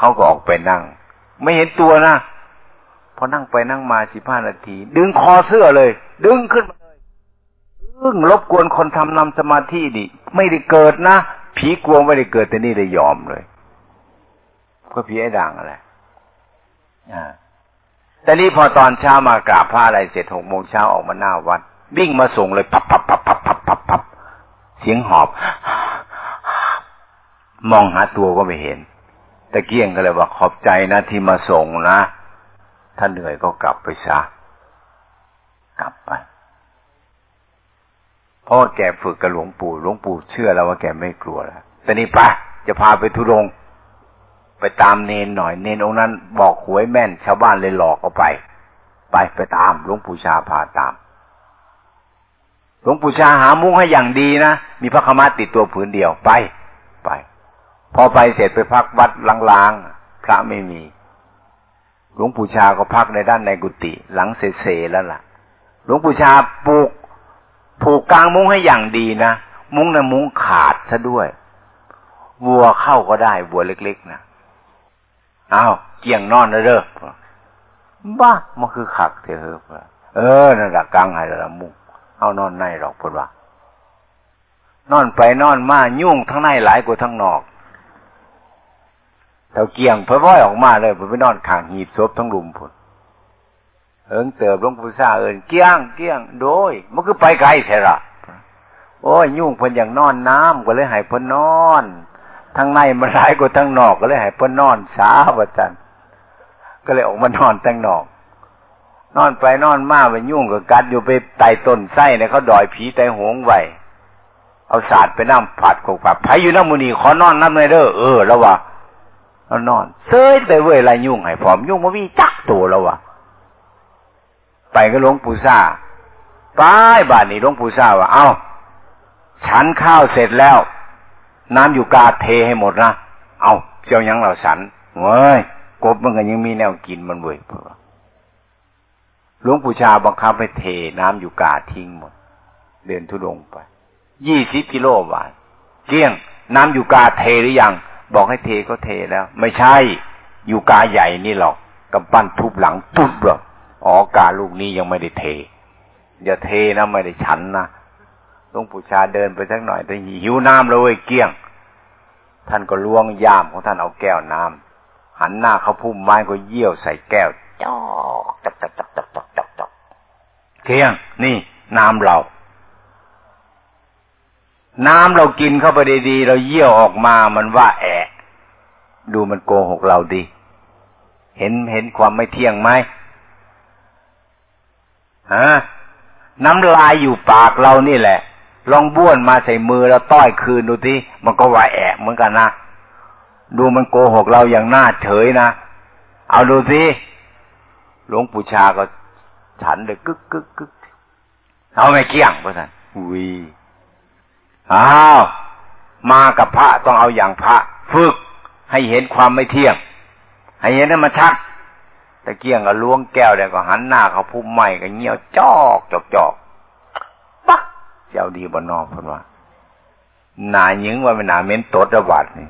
เขาก็ออกไปนั่ง ไม่เห็นตัวนะพอนั่งไปนั่งมาสิบห้านาที ดึงคอเสื้อเลย ดึงขึ้นมาเลยอึ้งรบกวนคนทำนำสมาธิดิไม่ได้เกิดนะผีกลัวไม่ได้เกิดแต่นี่ได้ยอมเลยก็ผีไอ้ด่างอะไรอ่าแต่นี้พอตอนเช้ามากราบพระอะไรเสร็จหกโมงเช้าออกมาหน้าวัด วิ่งมาส่งเลยพับพับพับพับพับพับพับเสียงหอบ มองหาตัวก็ไม่เห็น ตะเกียงก็เลยว่าขอบใจนะที่มาส่งนะถ้าเหนื่อยก็กลับไปซะกลับไปเพราะแกฝึกกับหลวงปู่หลวงปู่เชื่อแล้วว่าแกไม่กลัวแล้วแต่นี่ปะจะพาไปทุรงไปตามเนนหน่อย เนนองค์นั้นบอกหวยแม่น ชาวบ้านเลยหลอกเอาไป ไปไปตามหลวงปู่ชาพาตามหลวงปู่ชาหามุ้งให้อย่างดีนะ มีพระคมาติดตัวผืนเดียวไปไป พอไปเสร็จไปพักวัดล้างๆพระไม่มีหลวงปู่ชาก็พักในด้านในกุฏิหลังเสๆแล้วล่ะ หลวงปู่ชาปลูกผูกกลางมุ้งให้อย่างดีนะมุ้งนะมุ้งขาดซะด้วยวัวเข้าก็ได้วัวเล็กๆนะอ้าวเกี่ยงนอนนะเด้อบ้ามันคือขักเถอะเออนั่นละกลางให้ละมุ้งเอานอนในหรอกพูดว่านอนไปนอนมายุ่งทั้งในหลายกว่าทั้งนอก เท่าเกียงเพิ่นว่อยออกมาเลยเพิ่นไปนอนข้างหีบศพทั้งลุมพุ่นเอิงเติบหลวงปู่ซ่าเอินเกี้ยงเกี้ยงโดยมันคือไปไกลแท้ละโอ้ยยุ่งเพิ่นอย่างนอนน้ำก็เลยให้เพิ่นนอนทั้งในมันร้ายกว่าทั้งนอกก็เลยให้เพิ่นนอนช้าว่าจันก็เลยออกมานอนทั้งนอก นอนไปนอนมาไปยุ่งกับกัดอยู่ไปไต่ต้นไส้เนี่ยเขาดอยผีไต่หงไว้เอาศาสตร์ไปน้ำผัดกบผัดไผอยู่น้ำมูนีขอนอนน้ำเลยเด้อเออแล้ววะเรา นอนเซยไปเว้ยไรยุ่งให้พร้อมยุ่งมันมีจักตัวแล้ววะไปก็หลวงปู่ซาไปบ้านนี้หลวงปู่ซาว่า เอา้าฉันข้าวเสร็จแล้ว น้ำอยู่กาเทให้หมดนะเอาเจ้ายังเราสันเว้ยกบมันก็ยังมีแนวกินมันเว้ยเพื่อหลวงปู่ชาบังคับให้เทน้ำอยู่กาทิ้งหมด เดินทุดงไปยี่สิบกิโลบาทเกี้ยงน้ำอยู่กาเทหรือยัง บอกให้เทก็เทแล้ว ไม่ใช่ อยู่กาใหญ่นี่หรอกกำปั้นทุบหลังตุ๊บหรอกอ๋อกาลูกนี้ยังไม่ได้เท อย่าเทนะไม่ได้ฉันนะหลวงปู่ชาเดินไปสักหน่อยแต่หิวน้ำเลยเกี้ยง ท่านก็ล้วงย่ามของท่านเอาแก้วน้ำหันหน้าเขาพุ่มไม้ก็เยี่ยวใส่แก้วจอกจักจักจักจักจักจักจักเกี้ยง นี่น้ำเรา น้ำเรากินเข้าไปดีๆเราเยี่ยวออกมามันว่าแอะ ดูมันโกหกเราดี เห็นเห็นความไม่เที่ยงไหมฮะน้ำลายอยู่ปากเรานี่แหละ ลองบ้วนมาใส่มือแล้วต้อยคืนดูทีมันก็ว่าแอบเหมือนกันนะดูมันโกหกเราอย่างหน่าเฉยนะ เอาดูสิหลวงปู่ชาก็ฉันเลยกึกกึกกึกเอาไม่เกี้ยงพ่อท่านวีอ้าวมากับพระต้องเอาอย่างพระ ฝึก ให้เห็นความไม่เที่ยง ให้เห็นให้มันชัดตะเกียงก็ล้วงแก้วเดี๋ยวก็หันหน้าเขาพุ่มใหม่ก็เงี้ยวจอกจอกจอกปักเจ้าดีบนนอกคนว่าหนายิงว่าเป็นหนาเม้นตดระบาดนี่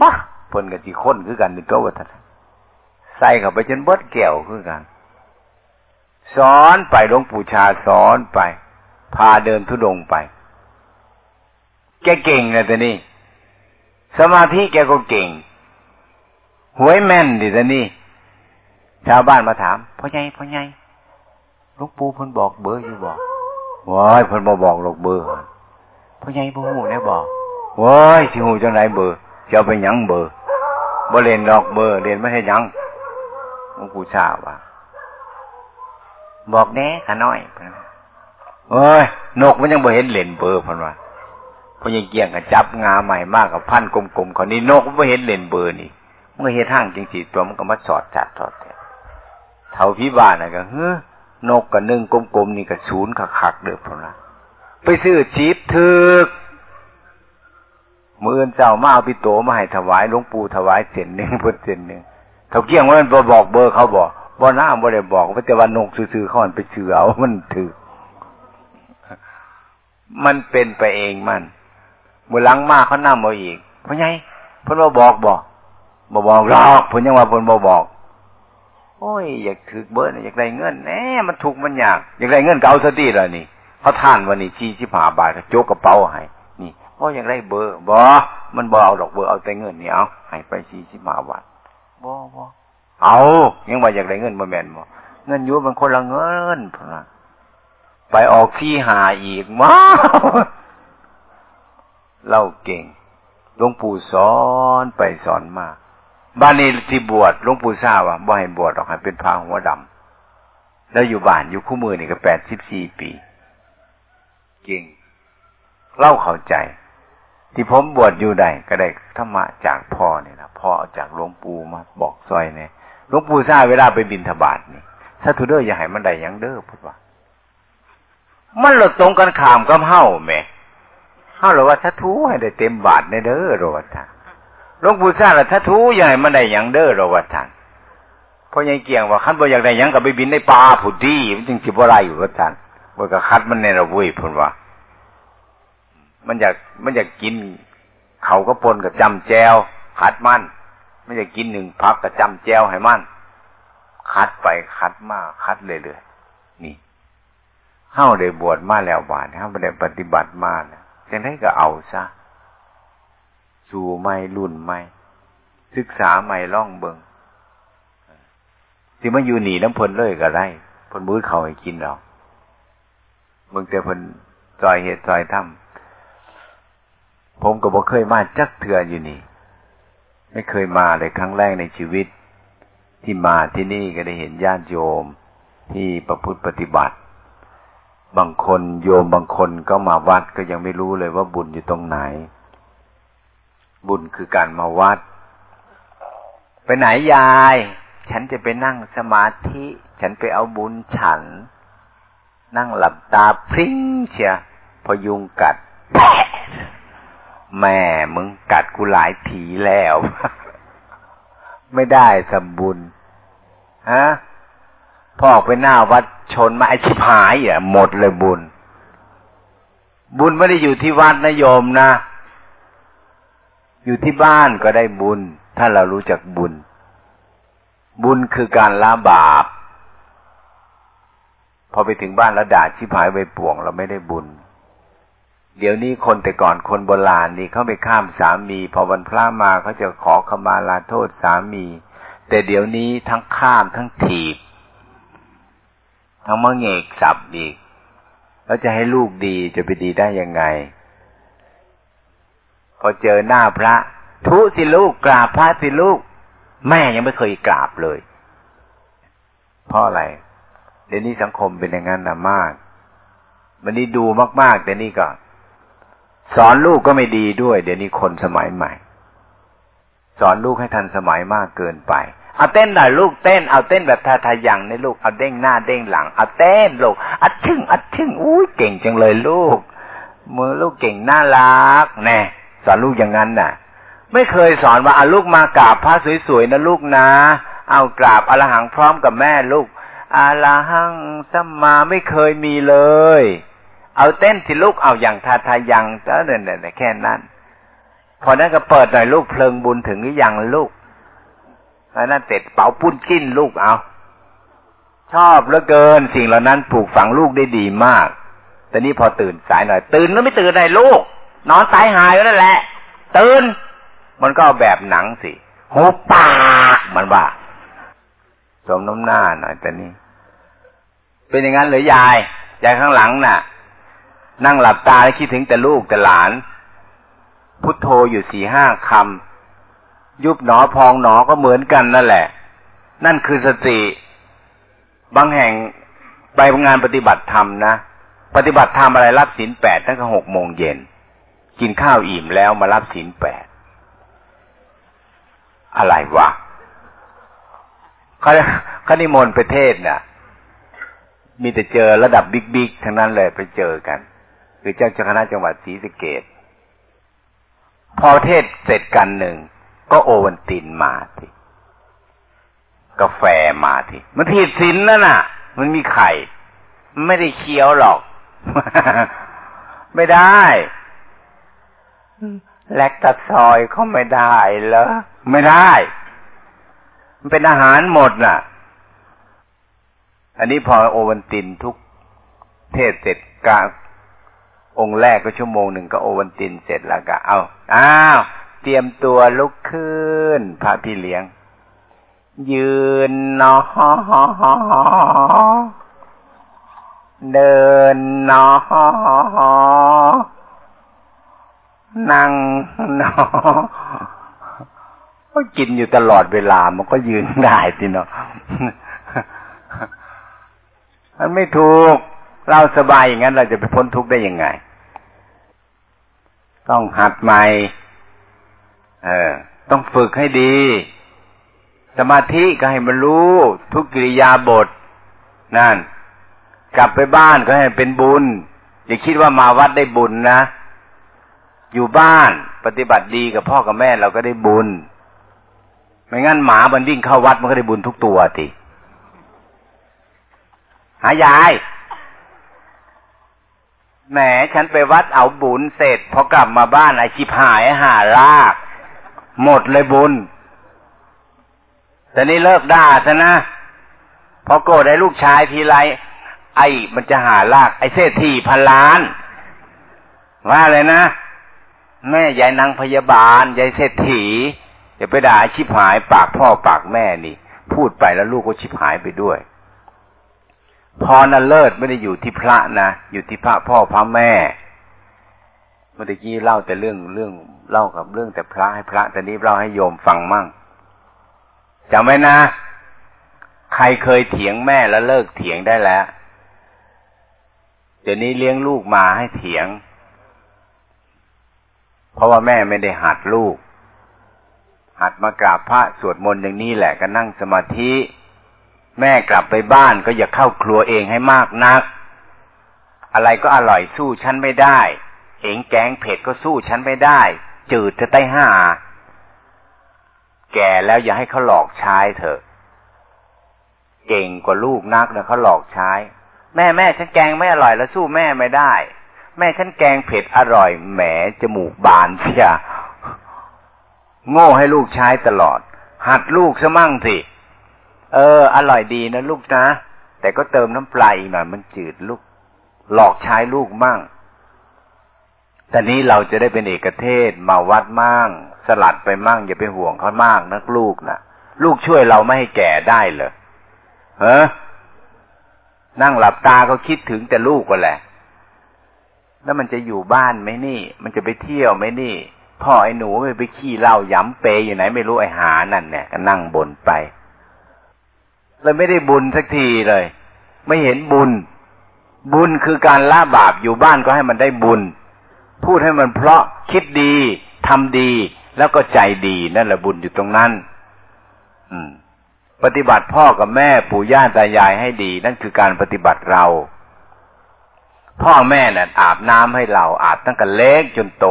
บ้าเพิ่นกับจีค้นคือกันนี่ก็ว่าท่านใส่เข้าไปจนเบิดแก้วคือกัน สอนไปหลวงปู่ชาสอนไป พาเดินทุดงไป แกเก่งนะแต่นี่ สมาธิแกก็เก่งหวยแม่นดิแต่นี่ชาวบ้านมาถามพ่อใหญ่พ่อใหญ่หลวงปู่เพิ่นบอกเบอร์อยู่บอกว้ายเพิ่นบ่บอกหรอกเบอร์พ่อใหญ่บ่ฮู้แน่บอกว้ายสิฮู้จังไดเบอร์จะเอาไปหยังเบอร์บ่เล่นดอกเบอร์เล่นไม่ให้หยังหลวงปู่ชาว่าบอกแน่ขาน้อยเอ้ยนกมันยังบ่เห็นเล่นเบอร์เพิ่นว่า พอใหญ่เกี่ยงก็จับงาใหม่มากกับพันกลมๆเขานี่นกไม่เห็นเล่นเบอร์นี่มันเฮ็ดทางจริงๆตัวมันก็มาสอดจัดสอดเท่าพี่บ้านน่ะก็เฮ้อนกกับนึ่งกลมๆนี่กับศูนย์ขักๆเด้อพ่อนะไปซื้อชีพถึกมือเจ้ามาเอาปิโตมาให้ถวายหลวงปู่ถวายเส้นหนึ่งเพิ่นเส้นหนึ่งเขาเกี่ยงว่ามันบอกเบอร์เขาบอกบ่หน้าบ่ได้บอกว่าแต่ว่านกซื้อๆเขามันไปเชื่อเอามันถือมันเป็นไปเองมัน มือหลังมาเขานำเอาอีกเพราะไงเพิ่นว่บอกบอกบ่บอกหรอกผมยังว่าผมบ่บอก โอ้ย อยากถือเบอร์อยากได้เงินแหน่มันถูกมันยากอยากได้เงินก็เอาสติแล้วนี่เขาท่านวันนี้ชี้ชิบหาบาทก็โจกกระเป๋าให้นี่โอ้อยากได้เบอร์บ่มันบ่เอาดอกเบอร์เอาแต่เงินนี่เอาให้ไปชี้ชิบหาบาทบ่บ่เอายังว่าอยากได้เงินบ่แม่นบ่เงินอยู่มันคนละเงินพนะไปออกที่หาอีกมา เล่าเก่งหลวงปู่สอนไปสอนมาบ้านนี้ที่บวชหลวงปู่ทราบว่าบ่ให้บวชหรอกให้เป็นพระหัวดำแล้วอยู่บ้านอยู่คู่มือนี่ก็แปดสิบสี่ปี เก่งเล่าเข้าใจ ที่ผมบวชอยู่ใดก็ได้ธรรมะจากพ่อเนี่ยนะพ่อเอาจากหลวงปู่มาบอกซอยเนี่ยหลวงปู่ทราบเวลาไปบินทบาทนี่ถ้าทุเดอร์อย่าให้มันได้ยังเด้อพูดว่า มันหลดตรงกันขามกับเฮ้าแม่ เฮ้าหรือว่าถ้าทูให้ได้เต็มบาทในเด้อหรอว่าท่านหลวงปู่ทราบว่าถ้าทูอย่าให้มันได้ยังเด้อหรอว่าท่านเพราะยังเกี่ยงว่าคันบ่อยากได้ยังกับไปบินในป่าผุดดีมันจึงสิบ่ไรอยู่ว่าท่านบ่ก็คัดมันในระบุยพูดว่า มันอยากมันอยากกินเขาก็ปนกับจำแจวขัดมันไม่อยากกินหนึ่งพักกับจำแจวให้มันคัดไปคัดมาคัดเรื่อยๆนี่เฮ้าได้บวชมาแล้วบาทเฮ้าได้ปฏิบัติมานี่ย จังไดก็เอาซะสู่ไม่รุ่นไม่ศึกษาไม่ล่องเบิงที่มาอยู่หนีน้ำพลเลยก็ได้พลมือเขาให้กินเราเมืองแต่พลซอยเหตุซอยถ้ำผมก็บอกเคยมาจักเถื่ออยู่นี่ ไม่เคยมาเลยครั้งแรกในชีวิต ที่มาที่นี่ก็ได้เห็นญาติโยมที่ประพฤติปฏิบัติ บางคนโยมบางคนก็มาวัดก็ยังไม่รู้เลยว่าบุญอยู่ตรงไหน บุญคือการมาวัด ไปไหนยาย ฉันจะไปนั่งสมาธิ ฉันไปเอาบุญฉัน นั่งหลับตาพริ้งเชียพยุงกัด แม่มึงกัดกูหลายทีแล้ว ไม่ได้สมบุญฮะ พ่อไปหน้าวัดชนมาไอชิบหายอะหมดเลยบุญ บุญไม่ได้อยู่ที่วัดนะโยมนะ อยู่ที่บ้านก็ได้บุญ ถ้าเรารู้จักบุญ บุญคือการละบาป พอไปถึงบ้านแล้วด่าชิบหายไปป่วง เราไม่ได้บุญ เดี๋ยวนี้คนแต่ก่อนคนโบราณนี่เขาไปข้ามสามี พอวันพระมาเขาจะขอขมาลาโทษสามี แต่เดี๋ยวนี้ทั้งข้ามทั้งถีบ ทั้งมะเงกสับอีก แล้วจะให้ลูกดีจะไปดีได้ยังไง พอเจอหน้าพระ ทุสิลูกกราบพระสิลูก แม่ยังไม่เคยกราบเลย เพราะอะไรเดี๋ยวนี้สังคมเป็นอย่างนั้นนะมากวันนี้ดูมากๆแต่นี่ก็ สอนลูกก็ไม่ดีด้วย เดี๋ยวนี้คนสมัยใหม่ สอนลูกให้ทันสมัยมากเกินไป เอาเต้นหน่อยลูกเต้นเอาเต้นแบบทาทายังในลูกเอาเด้งหน้าเด้งหลังเอาเต้นลูกอัดชึ่งอัดชึ่งอุ้ยเก่งจังเลยลูกมือลูกเก่งน่ารักแน่สอนลูกอย่างนั้นน่ะ ไม่เคยสอนว่าเอาลูกมากราบพระสวยๆนะลูกนะ เอากราบอรหังพร้อมกับแม่ลูกอรหังสัมมาไม่เคยมีเลย เอาเต้นสิลูกเอาอย่างทาทายังเจ้าเนี่ยเนี่ยแค่นั้น พอนั้นก็เปิดหน่อยลูกเพลิงบุญถึงหรือยังลูก แล้วนั่นเสร็จเป่าปุ้นกิ้นลูกเอา ชอบเหลือเกินสิ่งเหล่านั้นปลูกฝังลูกได้ดีมาก แต่นี้พอตื่นสายหน่อย ตื่นแล้วไม่ตื่นได้ลูก นอนตายหายแล้วแหละ ตื่น มันก็เอาแบบหนังสิหูปากมันว่าสมน้ำหน้าหน่อยแต่นี้เป็นอย่างนั้นหรือยายยายข้างหลังน่ะ นั่งหลับตาแล้วคิดถึงแต่ลูกแต่หลาน พุทโธอยู่สี่ห้าคำ ยุบหนอพองหนอก็เหมือนกันนั่นแหละ นั่นคือสติ บางแห่งไปงานปฏิบัติธรรมนะ ปฏิบัติธรรมอะไรรับศีลแปดตั้งแต่หกโมงเย็น กินข้าวอิ่มแล้วมารับศีลแปด อะไรวะเขาเขานิมนต์ประเทศน่ะ มีแต่เจอระดับบิ๊กๆทั้งนั้นเลยไปเจอกัน คือเจ้าคณะจังหวัดศรีสะเกดพอเทศเสร็จกันหนึ่ง ก็โอวันตินมาทีกาแฟมาทีมันผิดศีลนั่นน่ะ มันมีไข่ไม่ได้เคี้ยวหรอก ไม่ได้แลกตะซอยเขาไม่ได้เหรอไม่ได้ มันเป็นอาหารหมดน่ะ อันนี้พอโอวันตินทุกเทศเสร็จกาองค์แรกก็ชั่วโมงหนึ่งก็โอวันตินเสร็จแล้วก็เอาอ้าว เตรียมตัวลุกขึ้นพระพี่เลี้ยง ยืนนอเดินนอนั่งนอก็กินอยู่ตลอดเวลามันก็ยืนได้ทีเนาะมันไม่ถูก เราสบายอย่างนั้นเราจะไปพ้นทุกข์ได้ยังไง ต้องหัดใหม่ เออ ต้องฝึกให้ดี สมาธิก็ให้มันรู้ ทุกกิริยาบท นั่น กลับไปบ้านก็ให้เป็นบุญ อย่าคิดว่ามาวัดได้บุญนะ อยู่บ้านปฏิบัติดีกับพ่อกับแม่เราก็ได้บุญ ไม่งั้นหมามันวิ่งเข้าวัดมันก็ได้บุญทุกตัวติหายายแหมฉันไปวัดเอาบุญเสร็จพอกลับมาบ้านไอชิบหายหาลาก หมดเลยบุญ แต่นี่เลิกด่าซะนะพอโกรธได้ลูกชายทีไร ไอ้มันจะหาลาก ไอ้เศรษฐีพันล้าน ว่าเลยนะ แม่ยายนางพยาบาลยายเศรษฐีอย่าไปด่าชิบหายปากพ่อปากแม่นี่ พูดไปแล้วลูกก็ชิบหายไปด้วยพรนเลิศไม่ได้อยู่ที่พระนะ อยู่ที่พระพ่อพระแม่ เมื่อกี้เล่าแต่เรื่องเรื่องเล่ากับเรื่องแต่พระให้พระแต่นี้เล่าให้โยมฟังมั่งจำไว้นะ ใครเคยเถียงแม่แล้วเลิกเถียงได้แล้วเดี๋ยวนี้เลี้ยงลูกมาให้เถียง เพราะว่าแม่ไม่ได้หัดลูก หัดมากราบพระสวดมนต์อย่างนี้แหละก็นั่งสมาธิ แม่กลับไปบ้านก็อย่าเข้าครัวเองให้มากนัก อะไรก็อร่อยสู้ฉันไม่ได้ เองแกงเผ็ดก็สู้ฉันไม่ได้ จืดจะไต้ห้าแก่แล้วอย่าให้เขาหลอกใช้เถอะ เก่งกว่าลูกนักนะเขาหลอกใช้ แม่แม่ฉันแกงไม่อร่อยแล้วสู้แม่ไม่ได้ แม่ฉันแกงเผ็ดอร่อยแหมจมูกบานเสียโง่ให้ลูกใช้ตลอด หัดลูกซะมั่งสิ เออ อร่อยดีนะลูกนะ แต่ก็เติมน้ำปลาอีกหน่อยมันจืดลูก หลอกใช้ลูกมั่ง แต่นี้เราจะได้เป็นเอกเทศมาวัดมั่งสลัดไปมั่งอย่าไปห่วงเขามากนักลูกนะลูกช่วยเราไม่ให้แก่ได้เหรอเฮ้นั่งหลับตาก็คิดถึงแต่ลูกก็แหละ แล้วมันจะอยู่บ้านไหมนี่ มันจะไปเที่ยวไหมนี่ พ่อไอ้หนูไม่ไปขี้เหล้าย้ำเปยอยู่ไหนไม่รู้ไอ้หานั่นเนี่ยก็นั่งบนไปเลยไม่ได้บุญสักทีเลย ไม่เห็นบุญ บุญคือการละบาปอยู่บ้านก็ให้มันได้บุญ พูดให้มันเพราะคิดดีทำดี แล้วก็ใจดีนั่นแหละบุญอยู่ตรงนั้น อืม ปฏิบัติพ่อกับแม่ปู่ย่าตายายให้ดี นั่นคือการปฏิบัติเรา พ่อแม่น่ะอาบน้ำให้เราอาบตั้งแต่เล็กจนโต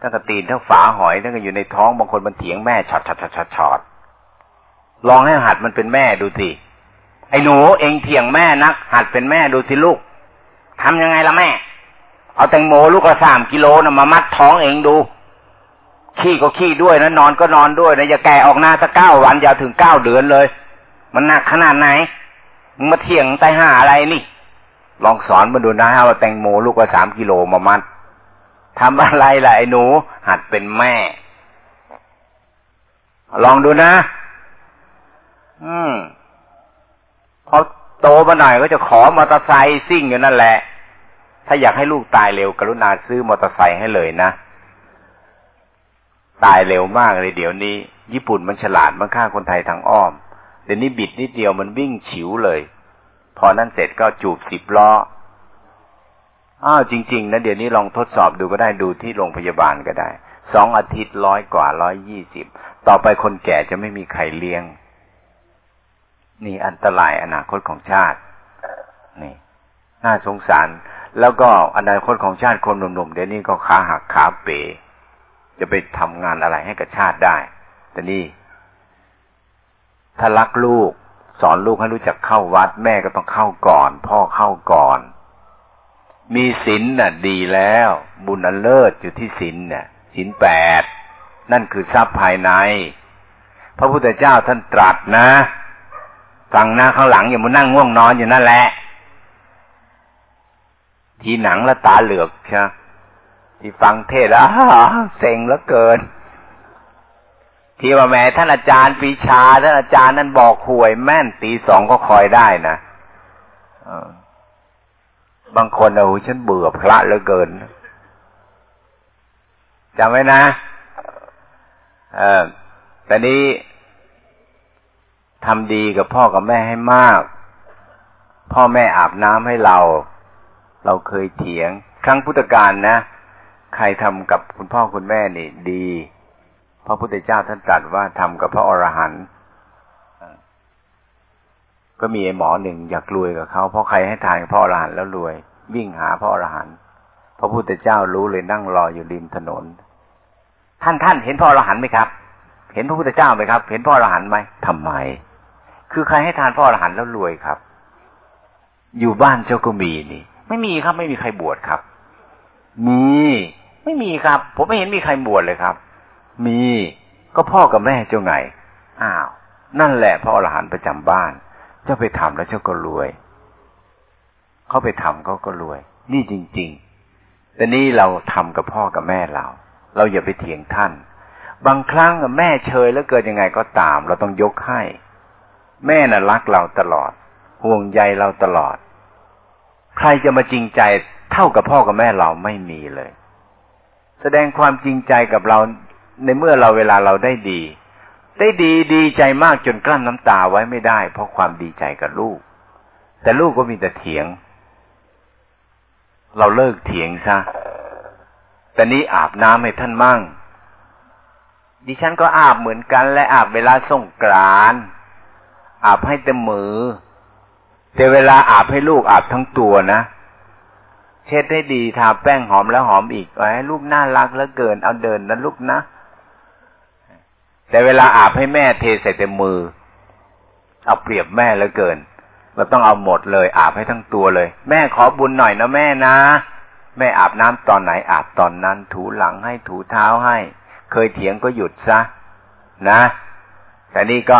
ตั้งแต่ตีนทั้งฝาหอยตั้งแต่อยู่ในท้องบางคนมันเถียงแม่ช็อตช็อตช็อตช็อตลองให้หัดมันเป็นแม่ดูสิไอ้หนูเองเถียงแม่นัก หัดเป็นแม่ดูสิลูกทำยังไงล่ะแม่ เอาแตงโมลูกละสามกิโลนะมามัดท้องเองดู ขี้ก็ขี้ด้วยนะนอนก็นอนด้วยนะอย่าแก่ออกหน้าสักเก้าวันยาวถึงเก้าเดือนเลย มันหนักขนาดไหนมึงมาเถียงใต้ห้าอะไรนี่ ลองสอนมาดูนะฮะว่าแตงโมลูกละสามกิโลมามัดทำอะไรล่ะไอ้หนู หัดเป็นแม่ ลองดูนะ อืมพอโตมาหน่อยก็จะขอมอเตอร์ไซค์ซิ่งอยู่นั่นแหละ ถ้าอยากให้ลูกตายเร็วกรุณาซื้อมอเตอร์ไซค์ให้เลยนะ ตายเร็วมากเลยเดี๋ยวนี้ ญี่ปุ่นมันฉลาดมันฆ่าคนไทยทางอ้อมเดี๋ยวนี้บิดนิดเดียวมันวิ่งฉิวเลย พอนั่นเสร็จก็จูบสิบล้ออ้าวจริง ๆนะเดี๋ยวนี้ลองทดสอบดูก็ได้ดูที่โรงพยาบาลก็ได้สองอาทิตย์ร้อยกว่าร้อยยี่สิบต่อไปคนแก่จะไม่มีใครเลี้ยง นี่อันตรายอนาคตของชาติ นี่ น่าสงสาร แล้วก็อนาคตของชาติคนหนุ่มๆเดี๋ยวนี้ก็ขาหักขาเป๋จะไปทำงานอะไรให้กับชาติได้ แต่นี่ ถ้ารักลูก สอนลูกให้รู้จักเข้าวัด แม่ก็ต้องเข้าก่อน พ่อเข้าก่อน มีศีลน่ะ ดีแล้ว บุญอันเลิศอยู่ที่ศีลเนี่ยศีลแปดนั่นคือทรัพย์ภายใน พระพุทธเจ้าท่านตรัสนะ ฟังหนะข้างหลังอย่ามานั่งง่วงนอนอยู่นั่นแหละ ทีหนังแล้วตาเหลือกใช่ที่ฟังเทศแล้วเซ็งแล้วเกิน ที่ว่าแม่ท่านอาจารย์ปีชาท่านอาจารย์นั้นบอกหวยแม่นตีสองก็คอยได้นะบางคนโอ้ฉันเบื่อพระเหลือเกินจำไว้นะเออแต่นี้ทำดีกับพ่อกับแม่ให้มาก พ่อแม่อาบน้ำให้เรา เราเคยเถียง ครั้งพุทธกาลนะ ใครทำกับคุณพ่อคุณแม่นี่ดี พระพุทธเจ้าท่านตรัสว่าทำกับพระอรหันต์ก็มีไอ้หมอหนึ่งอยากรวยกับเขาเพราะใครให้ทานพระอรหันต์แล้วรวย วิ่งหาพระอรหันต์พระพุทธเจ้ารู้เลยนั่งรออยู่ริมถนน ท่านท่านเห็นพระอรหันต์ไหมครับ เห็นพระพุทธเจ้าไหมครับ เห็นพระอรหันต์ไหมทำไม คือใครให้ทานพระอรหันต์แล้วรวยครับ อยู่บ้านเจ้าก็มีนี่ ไม่มีครับไม่มีใครบวชครับ มีไม่มีครับ ผมไม่เห็นมีใครบวชเลยครับ มีก็พ่อกับแม่เจ้าไงอ้าว นั่นแหละพระอรหันต์ประจำบ้าน เจ้าไปทำแล้วเจ้าก็รวย เขาไปทำเขาก็รวย นี่จริง ๆ แต่นี่เราทำกับพ่อกับแม่เรา เราอย่าไปเถียงท่าน บางครั้งแม่เชยแล้วเกิดยังไงก็ตาม เราต้องยกให้ แม่น่ะรักเราตลอด ห่วงใยเราตลอด ใครจะมาจริงใจเท่ากับพ่อกับแม่เราไม่มีเลย แสดงความจริงใจกับเราในเมื่อเราเวลาเราได้ดี ได้ดีดีใจมากจนกลั้นน้ำตาไว้ไม่ได้ เพราะความดีใจกับลูก แต่ลูกก็มีแต่เถียง เราเลิกเถียงซะแต่นี้อาบน้ำให้ท่านมั่ง ดิฉันก็อาบเหมือนกันและอาบเวลาส่งกรานอาบให้เต็มมือ แต่เวลาอาบให้ลูกอาบทั้งตัวนะเช็ดให้ดีทาแป้งหอมแล้วหอมอีกไว้ลูกน่ารักแล้วเกินเอาเดินนะลูกนะแต่เวลาอาบให้แม่เทใส่เต็มมือ เอาเปรียบแม่แล้วเกินเราต้องเอาหมดเลย อาบให้ทั้งตัวเลย แม่ขอบุญหน่อยนะแม่นะ แม่อาบน้ำตอนไหนอาบตอนนั้น ถูหลังให้ถูเท้าให้ เคยเถียงก็หยุดซะนะแต่นี่ก็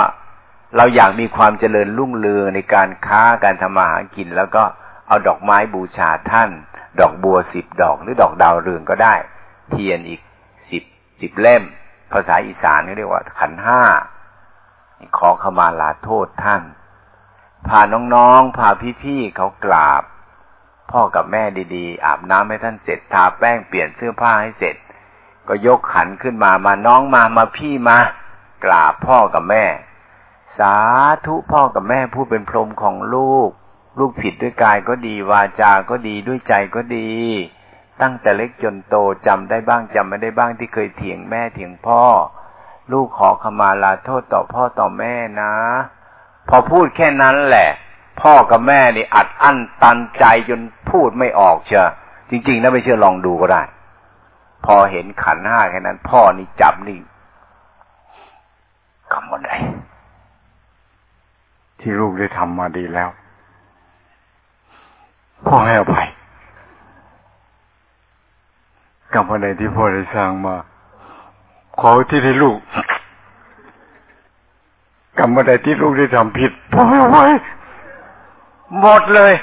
เราอยากมีความเจริญรุ่งเรืองในการค้าการทำมาหากิน แล้วก็เอาดอกไม้บูชาท่าน ดอกบัวสิบดอกหรือดอกดาวเรืองก็ได้ เทียนอีกสิบสิบเล่ม ภาษาอีสานเขาเรียกว่าขันห้าขอขมาลาโทษท่าน พาน้องๆพาพี่ๆเขากราบ พ่อกับแม่ดีๆ อาบน้ำให้ท่านเสร็จทาแป้งเปลี่ยนเสื้อผ้าให้เสร็จ ก็ยกขันขึ้นมามาน้องมามาพี่มากราบพ่อกับแม่ สาธุพ่อกับแม่ผู้เป็นพรหมของลูก ลูกผิดด้วยกายก็ดีวาจาก็ดีด้วยใจก็ดี ตั้งแต่เล็กจนโตจำได้บ้างจำไม่ได้บ้างที่เคยเถียงแม่เถียงพ่อ ลูกขอขมาลาโทษต่อพ่อต่อแม่นะ พอพูดแค่นั้นแหละ พ่อกับแม่นี่อัดอั้นตันใจจนพูดไม่ออกเชียจริงๆนะไม่เชื่อลองดูก็ได้ พอเห็นขันห้าแค่นั้น พ่อนี่จับนี่คำว่าได ที่ลูกได้ทำมาดีแล้วพ่อให้อภัยกรรมอะไรที่พ่อได้สร้างมา ขอที่ให้ลูกกรรมอะไรที่ลูกได้ทำผิดพ่อไม่ไหวหมดเลย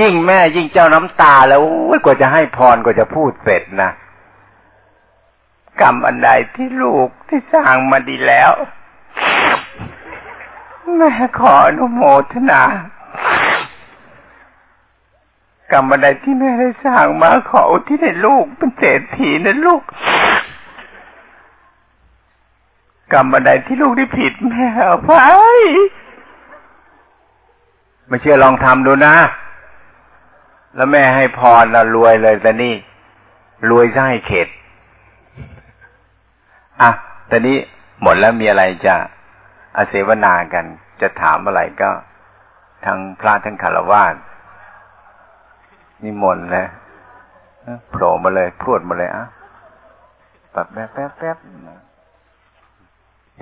ยิ่งแม่ยิ่งเจ้าน้ำตาแล้วกว่าจะให้พรกว่าจะพูดเสร็จนะกรรมอันใดที่ลูกที่สร้างมาดีแล้ว แม่ขออนุโมทนากรรมใดที่แม่ได้สร้างมาขอที่ให้ลูกเป็นเศรษฐีนะลูกกรรมใดที่ลูกได้ผิดแม่อภัยไม่เชื่อลองทำดูนะ แล้วแม่ให้พรเรารวยเลยแต่นี่รวยซะให้เข็ดอะแต่นี้หมดแล้วมีอะไรจะ อาเสวนากัน จะถามอะไรก็ทั้งพระทั้งคารวะนิมนต์เลยโผล่มาเลยพูดมาเลยอะแป๊บแป๊บแป๊บแป๊บ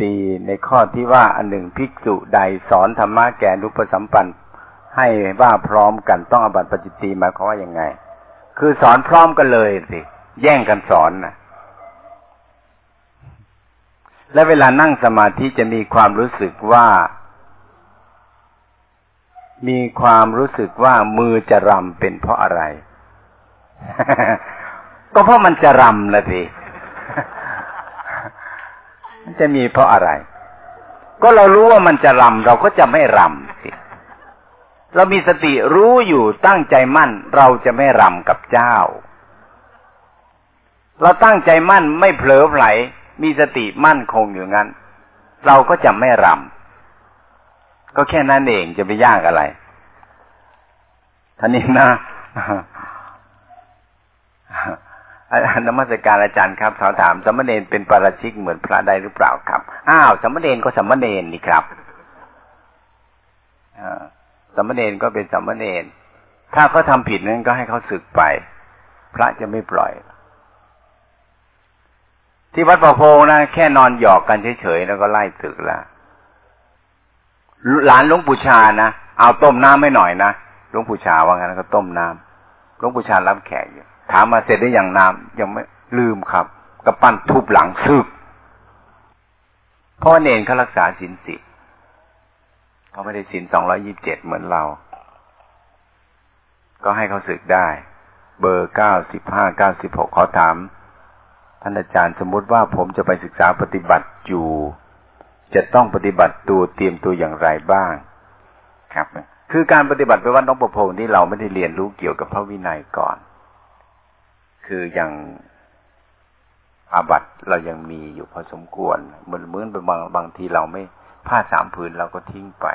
ตีในข้อที่ว่าอันหนึ่งภิกษุใดสอนธรรมะแก่นุปสัมปันให้ว่าพร้อมกันต้องอบัติปจิตีมายควาว่ายังไง คือสอนพร้อมกันเลยสิ แย่งกันสอนนะ และเวลานั่งสมาธิจะมีความรู้สึกว่า มีความรู้สึกว่ามือจะรำเป็นเพราะอะไร ก็เพราะมันจะรำละสิมันจะมีเพราะอะไร ก็เรารู้ว่ามันจะรำเราก็จะไม่รำสิเรามีสติรู้อยู่ตั้งใจมั่น เราจะไม่รำกับเจ้า เราตั้งใจมั่นไม่เผลอไผล มีสติมั่นคงอยู่งั้น เราก็จะไม่รำก็แค่นั้นเองจะไปยากอะไรท่านนี้นะนมัสการอาจารย์ครับเขาถามสมณเณรเป็นปราชิกเหมือนพระได้หรือเปล่าครับ อ้าวสมณเณรก็สมณเณรนี่ครับสมณเณรก็เป็นสมณเณรถ้าเขาทาผิดนั้นก็ให้เขาสึกไป พระจะไม่ปล่อย ที่วัดประโพนะแค่นอนหยอกกันเฉยๆแล้วก็ไล่ตึกละหลานหลวงปู่ชานะเอาต้มน้ำไม่หน่อยนะหลวงปู่ชาว่างั้นก็ต้มน้ำหลวงปู่ชารับแขกอยู่ถามมาเสร็จได้อย่างน้ำยังไม่ลืมครับกระปั้นทุบหลังซึกเพ่อเนนเขารักษาศีลสิเขาไม่ได้ศีลสองร้อยิบเจ็ดเหมือนเรา ก็ให้เขาศึกได้ เบอร์เก้าสิบห้าเก้าสิบหกขอถาม ท่านอาจารย์สมมติว่าผมจะไปศึกษาปฏิบัติอยู่ จะต้องปฏิบัติตัวเตรียมตัวอย่างไรบ้าง ครับ คือการปฏิบัติไปวัดน้องประพงนี่เราไม่ได้เรียนรู้เกี่ยวกับพระวินัยก่อน คืออย่างอาบัตเรายังมีอยู่พอสมควรเหมือนเหมือนบางบางทีเราไม่ผ้าสามผืนเราก็ทิ้งไป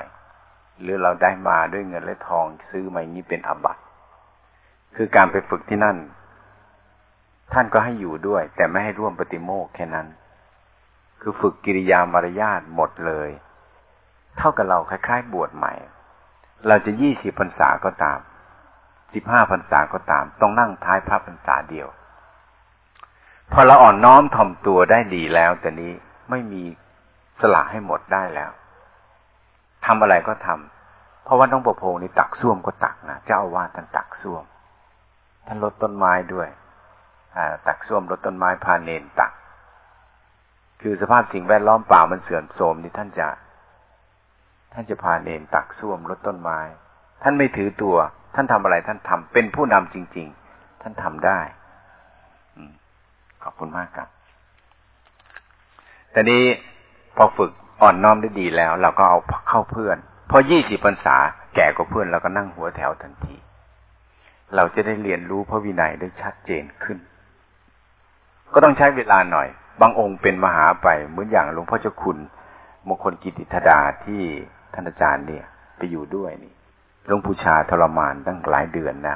หรือเราได้มาด้วยเงินและทองซื้อมาอย่างนี้เป็นอาบัตคือการไปฝึกที่นั่น ท่านก็ให้อยู่ด้วย แต่ไม่ให้ร่วมปฏิโมกแค่นั้น คือฝึกกิริยามารยาทหมดเลย เท่ากับเราคล้ายๆ บวชใหม่ เราจะยี่สิบพรรษาก็ตามสิบห้าพรรษาก็ตาม ต้องนั่งท้ายพระพรรษาเดียว พอเราอ่อนน้อมถ่อมตัวได้ดีแล้ว แต่นี้ไม่มีสละให้หมดได้แล้วทำอะไรก็ทำเพราะว่าน้องประพงนี่ตักส้วมก็ตักนะเจ้าอาวาสท่านตักส้วมท่านลดต้นไม้ด้วย ตักส้วมลดต้นไม้พาเนนตัก คือสภาพสิ่งแวดล้อมป่ามันเสื่อมโทรมนี่ท่านจะ ท่านจะพาเนนตักส้วมลดต้นไม้ ท่านไม่ถือตัว ท่านทำอะไรท่านทำเป็นผู้นำจริง ๆ ท่านทำได้ขอบคุณมากครับแต่นี้พอฝึกอ่อนน้อมได้ดีแล้ว เราก็เอาเข้าเพื่อน พอยี่สิบพรรษาแก่กว่าเพื่อนเราก็นั่งหัวแถวทันที เราจะได้เรียนรู้พระวินัยได้ชัดเจนขึ้น ก็ต้องใช้เวลาหน่อย บางองค์เป็นมหาไปเหมือนอย่างหลวงพ่อเจ้าคุณมงคลกิติธดาที่ท่านอาจารย์เนี่ย ไปอยู่ด้วยนี่หลวงปู่ชาทรมานตั้งหลายเดือนนะ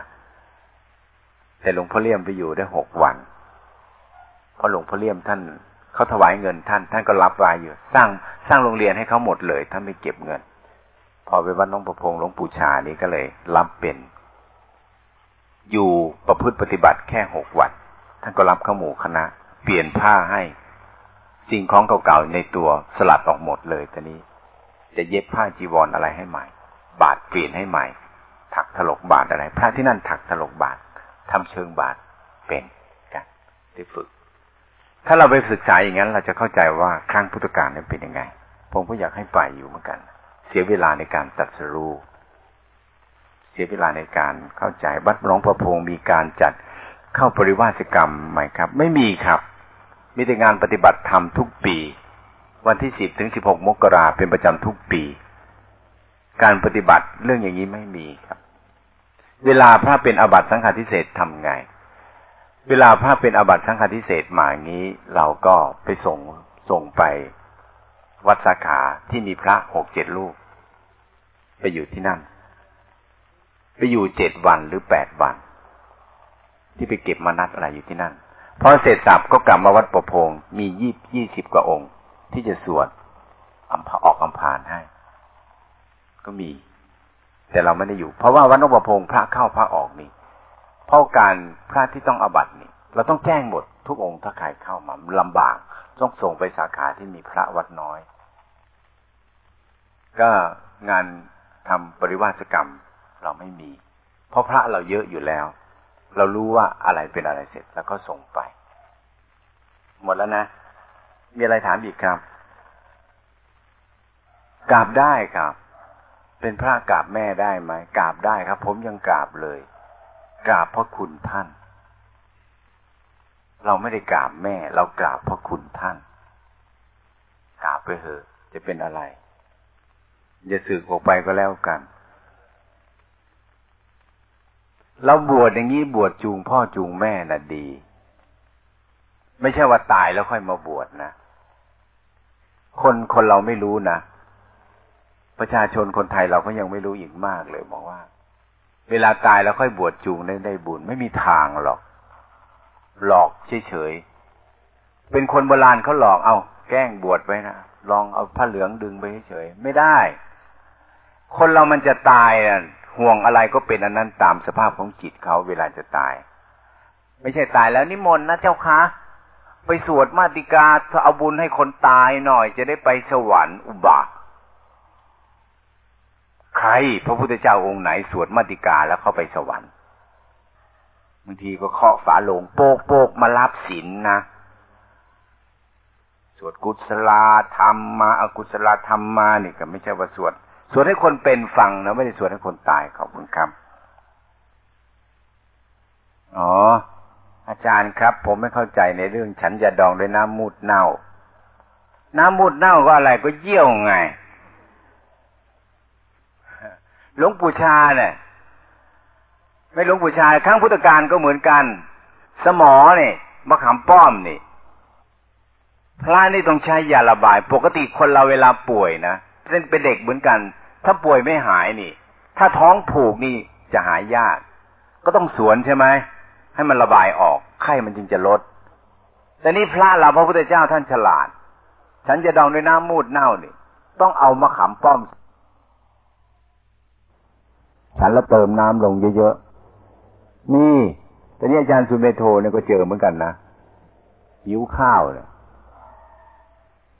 แต่หลวงพ่อเลี่ยมไปอยู่ได้หกวันเพราะหลวงพ่อเลี่ยมท่านเขาถวายเงินท่าน ท่านก็รับไว้อยู่ สร้างสร้างโรงเรียนให้เขาหมดเลยท่านไม่เก็บเงิน พอไปวัดน้องประพงหลวงปู่ชานี้ก็เลยรับเป็น อยู่ประพฤติปฏิบัติแค่หกวัน ท่านก็รับข้าหมู่คณะ เปลี่ยนผ้าให้ สิ่งของเก่าๆในตัวสลัดออกหมดเลยตอนนี้ จะเย็บผ้าจีวรออะไรให้ใหม่ บาทเปลี่ยนให้ใหม่ ถักถลกบาทอะไร พระที่นั่นถักถลกบาททำเชิงบาทเป็นกันได้ฝึก ถ้าเราไปศึกษาอย่างนั้น เราจะเข้าใจว่าครั้งพุทธกาลนั้นเป็นยังไง ผมก็อยากให้ไปอยู่เหมือนกัน เสียเวลาในการตัดสรู้เสียเวลาในการเข้าใจบัดหลวงประพงมีการจัด เข้าปริวาสกรรมไหมครับ ไม่มีครับ มีแต่งานปฏิบัติธรรมทุกปี วันที่สิบถึงสิบหกมกราเป็นประจำทุกปี การปฏิบัติเรื่องอย่างนี้ไม่มีครับ เวลาพระเป็นอบัติสังฆาทิเศษทำไง เวลาพระเป็นอบัติสังฆาทิเศษมาอย่างนี้ เราก็ไปส่งส่งไป วัดสาขาที่มีพระหกเจ็ดลูกไปอยู่ที่นั่น ไปอยู่เจ็ดวันหรือแปดวัน ที่ไปเก็บมานัดอะไรอยู่ที่นั่นพอเสร็จสับก็กลับมาวัดประพงมียี่ยี่สิบกว่าองค์ ที่จะสวดอำพออกอำพานให้ ก็มี แต่เราไม่ได้อยู่ เพราะว่าวัดนบพงพระเข้าพระออกนี่เพราะการพระที่ต้องอบัตินี่ เราต้องแจ้งหมดทุกองค์ถ้าใครเข้ามาลำบากต้องส่งไปสาขาที่มีพระวัดน้อย ก็งานทำปริวาสกรรมเราไม่มี เพราะพระเราเยอะอยู่แล้ว เรารู้ว่าอะไรเป็นอะไรเสร็จแล้วก็ส่งไป หมดแล้วนะ มีอะไรถามอีกครับกราบได้ครับ เป็นพระกราบแม่ได้ไหมกราบได้ครับ ผมยังกราบเลยกราบเพราะคุณท่าน เราไม่ได้กราบแม่ เรากราบเพราะคุณท่านกราบไปเถอะจะเป็นอะไรอย่าสึกออกไปก็แล้วกัน เราบวชอย่างนี้บวชจูงพ่อจูงแม่น่ะดี ไม่ใช่ว่าตายแล้วค่อยมาบวชนะ คนคนเราไม่รู้นะ ประชาชนคนไทยเราก็ยังไม่รู้อีกมากเลยบอกว่า เวลาตายแล้วค่อยบวชจูงได้ได้บุญ ไม่มีทางหรอก หลอกเฉยๆ เป็นคนโบราณเขาหลอกเอาแกล้งบวชไว้นะ ลองเอาผ้าเหลืองดึงไปเฉยๆ ไม่ได้ คนเรามันจะตายน่ะ ห่วงอะไรก็เป็นอันนั้นตามสภาพของจิตเขาเวลาจะตาย ไม่ใช่ตายแล้วนิมนต์นะเจ้าคะไปสวดมาติกาเอาบุญให้คนตายหน่อย จะได้ไปสวรรค์อุบาใครพระพุทธเจ้าองค์ไหนสวดมาติกาแล้วเข้าไปสวรรค์บางทีก็เคาะฝาโลงโปกโปกมารับศีลนนะสวดกุศลธรรมมาอากุศลธรรมมานี่ก็ไม่ใช่ว่าสวด สวดให้คนเป็นฟังนะไม่ได้สวดให้คนตายขอบคุณครับอ๋อ อาจารย์ครับ ผมไม่เข้าใจในเรื่องฉันจะดองด้วยน้ำมูดเน่า น้ำมูดเน่าก็อะไรก็เยี่ยวไงหลวงปู่ชาเนี่ยไม่หลวงปู่ชาครั้งพุทธการก็เหมือนกัน สมอเนี่ยมะขามป้อมนี่พระนี่ต้องใช้ยาระบาย ปกติคนเราเวลาป่วยนะเล่นเป็นเด็กเหมือนกัน ถ้าป่วยไม่หายนี่ ถ้าท้องผูกนี่จะหายยาก ก็ต้องสวนใช่ไหมให้มันระบายออกไข้มันจึงจะลด แต่นี่พระเราพระพุทธเจ้าท่านฉลาด ฉันจะดองด้วยน้ำมูดเน่านี่ ต้องเอามะขามป้อม ฉันแล้วเติมน้ำลงเยอะๆ นี่แต่นี่อาจารย์สุเมโทเนี่ยก็เจอเหมือนกันนะหิวข้าวเนี่ย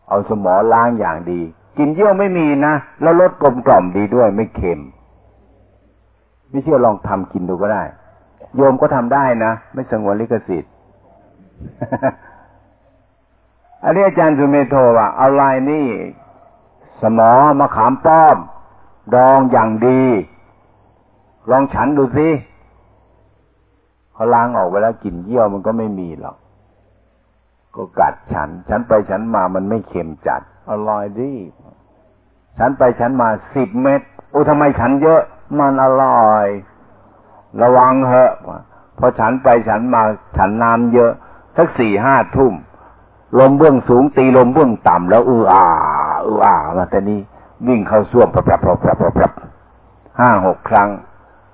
เอาสมอล้างอย่างดี กินเยี่ยวไม่มีนะ แล้วรสกลมกล่อมดีด้วยไม่เค็ม ไม่เชื่อลองทำกินดูก็ได้ โยมก็ทำได้นะ ไม่สงวนลิขสิทธิ์อันนี้อาจารย์สุเมโทว่าเอาลายนี่สมอมะขามป้อม ดองอย่างดี ลองฉันดูสิเขาล้างออกไปแล้วกินเยี่ยวมันก็ไม่มีหรอก ก็กัดฉัน ฉันไปฉันมามันไม่เค็มจัด อร่อยดี ฉันไปฉันมาสิบเม็ดโอ้ทำไมฉันเยอะมันอร่อย ระวังเหอะพอฉันไปฉันมาฉันน้ำเยอะ สักสี่ห้าทุ่ม ลมเบื้องสูงตีลมเบื้องต่ำแล้วอืออ่าอืออ่ามาแต่นี้วิ่งเข้าส้วมปรับปรับปรับปรับปรับห้าหกครั้ง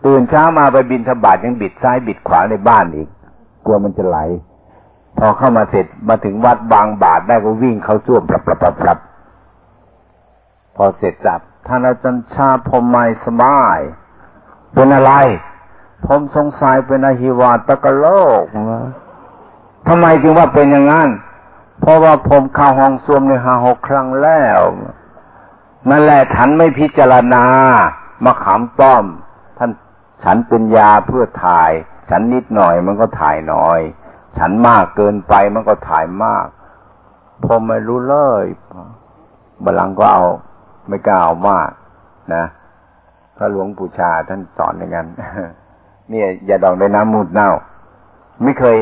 ตื่นเช้ามาไปบินทบาทยังบิดซ้ายบิดขวาในบ้านอีก กลัวมันจะไหล พอเข้ามาเสร็จมาถึงวัดบางบาทได้ก็วิ่งเข้าส้วมปรับปรับปรับปรับพอเสร็จจับท่านอาจารย์ชาผมไม่สบาย เป็นอะไร ผมสงสัยเป็นอหิวาตกโลกทำไมจึงว่าเป็นอย่างนั้น เพราะว่าผมเข้าห้องส้วมในห้าหกครั้งแล้วนั่นแหละฉันไม่พิจารณามาขามป้อม ท่านฉันเป็นยาเพื่อถ่าย ฉันนิดหน่อยมันก็ถ่ายหน้อย ฉันมากเกินไปมันก็ถ่ายมากผมไม่รู้เลยบาลังก็เอาไม่กล้าเอามากนะพระหลวงปู่ชาท่านสอนอย่างนั้นเนี่ยอย่าดองด้วยน้ำมูดเน่า ไม่เคย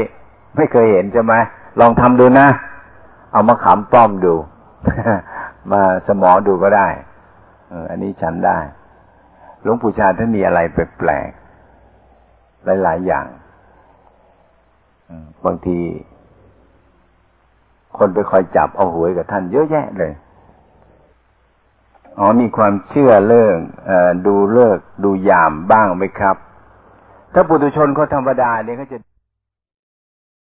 ไม่เคยเห็นใช่ไหมลองทำดูนะ เอามาขำป้อมดู มาสมอดูก็ได้อออันนี้ฉันได้ หลวงปู่ชาท่านมีอะไรแปลกๆหลาย ๆ อย่าง บางทีคนไปคอยจับเอาหวยกับท่านเยอะแยะเลยอ๋อมีความเชื่อเรื่องอดูเลิกดูยามบ้างไหมครับ ถ้าปุถุชนเขาธรรมดาเนี่ยเขาจะ